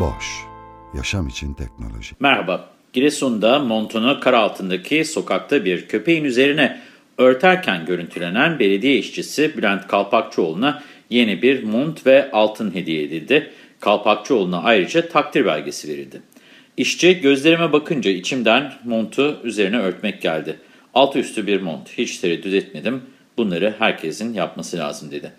Boş, yaşam için teknoloji. Merhaba, Giresun'da montunu kar altındaki sokakta bir köpeğin üzerine örterken görüntülenen belediye işçisi Bülent Kalpakçıoğlu'na yeni bir mont ve altın hediye edildi. Kalpakçıoğlu'na ayrıca takdir belgesi verildi. İşçi gözlerime bakınca içimden montu üzerine örtmek geldi. Altı üstü bir mont, hiç tereddüt etmedim. Bunları herkesin yapması lazım dedi.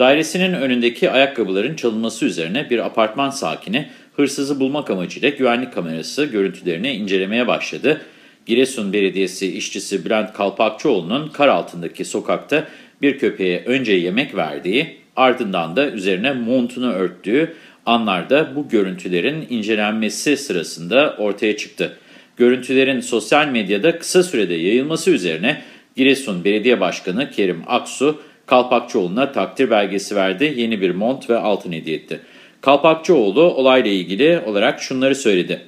Dairesinin önündeki ayakkabıların çalınması üzerine bir apartman sakini hırsızı bulmak amacıyla güvenlik kamerası görüntülerini incelemeye başladı. Giresun Belediyesi işçisi Bülent Kalpakçıoğlu'nun kar altındaki sokakta bir köpeğe önce yemek verdiği, ardından da üzerine montunu örttüğü anlarda bu görüntülerin incelenmesi sırasında ortaya çıktı. Görüntülerin sosyal medyada kısa sürede yayılması üzerine Giresun Belediye Başkanı Kerim Aksu, Kalpakçıoğlu'na takdir belgesi verdi, yeni bir mont ve altın hediye etti. Kalpakçıoğlu olayla ilgili olarak şunları söyledi.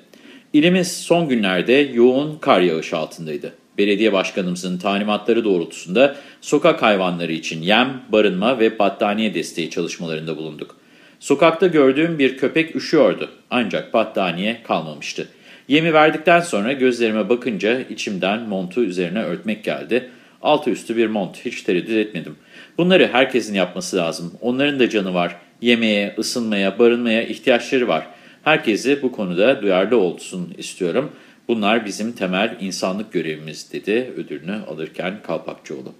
İlimiz son günlerde yoğun kar yağışı altındaydı. Belediye başkanımızın talimatları doğrultusunda sokak hayvanları için yem, barınma ve battaniye desteği çalışmalarında bulunduk. Sokakta gördüğüm bir köpek üşüyordu ancak battaniye kalmamıştı. Yemi verdikten sonra gözlerime bakınca içimden montu üzerine örtmek geldi. Altı üstü bir mont, hiç tereddüt etmedim. Bunları herkesin yapması lazım. Onların da canı var. Yemeğe, ısınmaya, barınmaya ihtiyaçları var. Herkesi bu konuda duyarlı olsun istiyorum. Bunlar bizim temel insanlık görevimiz dedi ödülünü alırken Kalpakçıoğlu.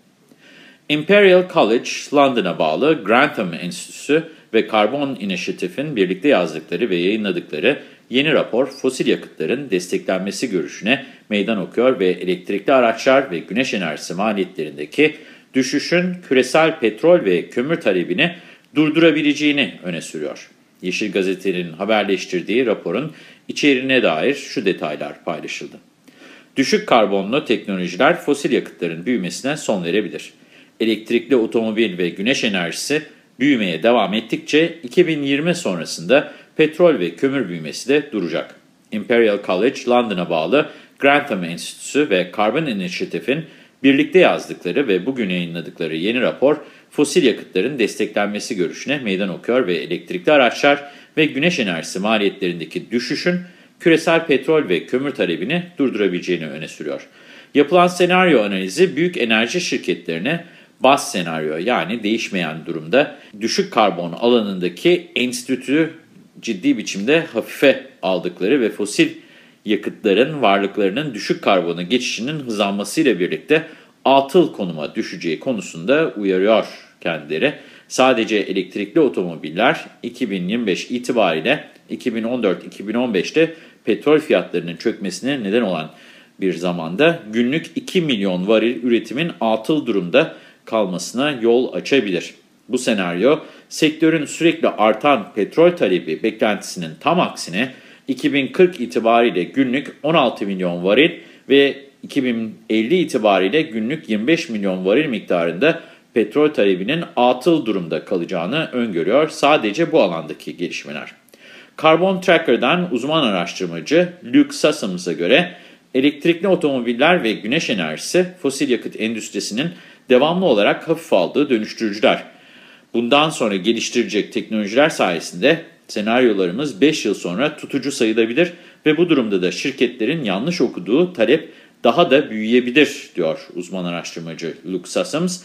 Imperial College, London'a bağlı Grantham Enstitüsü ve Carbon Initiative'in birlikte yazdıkları ve yayınladıkları yeni rapor fosil yakıtların desteklenmesi görüşüne meydan okuyor ve elektrikli araçlar ve güneş enerjisi maliyetlerindeki düşüşün küresel petrol ve kömür talebini durdurabileceğini öne sürüyor. Yeşil Gazete'nin haberleştirdiği raporun içeriğine dair şu detaylar paylaşıldı. Düşük karbonlu teknolojiler fosil yakıtların büyümesine son verebilir. Elektrikli otomobil ve güneş enerjisi büyümeye devam ettikçe 2020 sonrasında petrol ve kömür büyümesi de duracak. Imperial College London'a bağlı Grantham Enstitüsü ve Carbon Initiative'in birlikte yazdıkları ve bugün yayınladıkları yeni rapor, fosil yakıtların desteklenmesi görüşüne meydan okuyor ve elektrikli araçlar ve güneş enerjisi maliyetlerindeki düşüşün küresel petrol ve kömür talebini durdurabileceğini öne sürüyor. Yapılan senaryo analizi büyük enerji şirketlerine bas senaryo yani değişmeyen durumda düşük karbon alanındaki enstitüyü ciddi biçimde hafife aldıkları ve fosil yakıtların varlıklarının düşük karbona geçişinin hızlanmasıyla birlikte atıl konuma düşeceği konusunda uyarıyor kendileri. Sadece elektrikli otomobiller 2025 itibariyle 2014-2015'te petrol fiyatlarının çökmesine neden olan bir zamanda günlük 2 milyon varil üretimin atıl durumda kalmasına yol açabilir. Bu senaryo sektörün sürekli artan petrol talebi beklentisinin tam aksine 2040 itibariyle günlük 16 milyon varil ve 2050 itibariyle günlük 25 milyon varil miktarında petrol talebinin atıl durumda kalacağını öngörüyor sadece bu alandaki gelişmeler. Carbon Tracker'dan uzman araştırmacı Luke Sassams'a göre elektrikli otomobiller ve güneş enerjisi fosil yakıt endüstrisinin devamlı olarak hafif aldığı dönüştürücüler. Bundan sonra geliştirecek teknolojiler sayesinde senaryolarımız 5 yıl sonra tutucu sayılabilir ve bu durumda da şirketlerin yanlış okuduğu talep daha da büyüyebilir, diyor uzman araştırmacı Luke Sassams.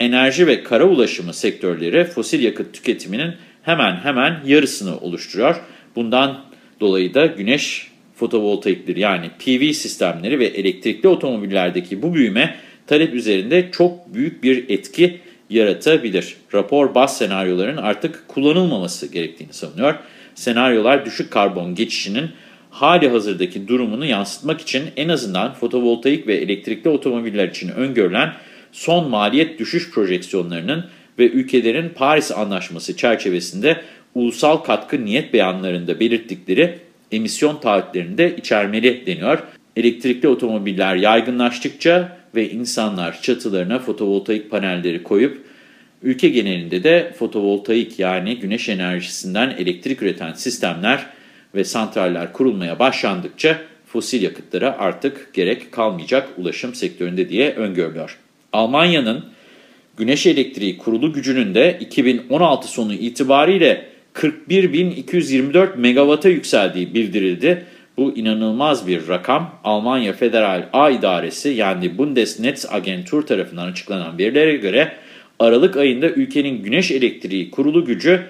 Enerji ve kara ulaşımı sektörleri fosil yakıt tüketiminin hemen hemen yarısını oluşturuyor. Bundan dolayı da güneş fotovoltaikleri yani PV sistemleri ve elektrikli otomobillerdeki bu büyüme talep üzerinde çok büyük bir etki yaratabilir. Rapor baz senaryoların artık kullanılmaması gerektiğini savunuyor. Senaryolar düşük karbon geçişinin hali hazırdaki durumunu yansıtmak için en azından fotovoltaik ve elektrikli otomobiller için öngörülen son maliyet düşüş projeksiyonlarının ve ülkelerin Paris Anlaşması çerçevesinde ulusal katkı niyet beyanlarında belirttikleri emisyon taahhütlerinde içermeli deniyor. Elektrikli otomobiller yaygınlaştıkça ve insanlar çatılarına fotovoltaik panelleri koyup ülke genelinde de fotovoltaik yani güneş enerjisinden elektrik üreten sistemler ve santraller kurulmaya başlandıkça fosil yakıtlara artık gerek kalmayacak ulaşım sektöründe diye öngörülüyor. Almanya'nın güneş elektriği kurulu gücünün de 2016 sonu itibariyle 41.224 megawata yükseldiği bildirildi. Bu inanılmaz bir rakam. Almanya Federal A İdaresi yani Bundesnetzagentur tarafından açıklanan verilere göre Aralık ayında ülkenin güneş elektriği kurulu gücü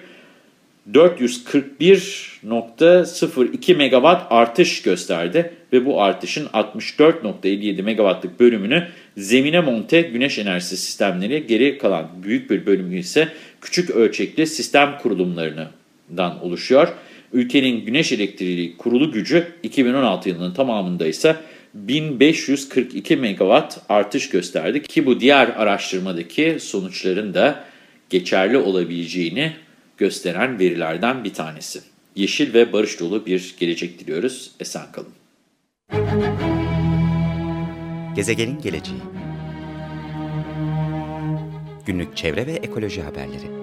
441.02 megawatt artış gösterdi ve bu artışın 64.57 megawattlık bölümünü zemine monte güneş enerjisi sistemleri geri kalan büyük bir bölümü ise küçük ölçekli sistem kurulumlarından oluşuyor. Ülkenin güneş elektriği kurulu gücü 2016 yılının tamamında ise 1542 megawatt artış gösterdi ki bu diğer araştırmadaki sonuçların da geçerli olabileceğini gösteren verilerden bir tanesi. Yeşil ve barış dolu bir gelecek diliyoruz. Esen kalın. Gezegenin geleceği Günlük çevre ve ekoloji haberleri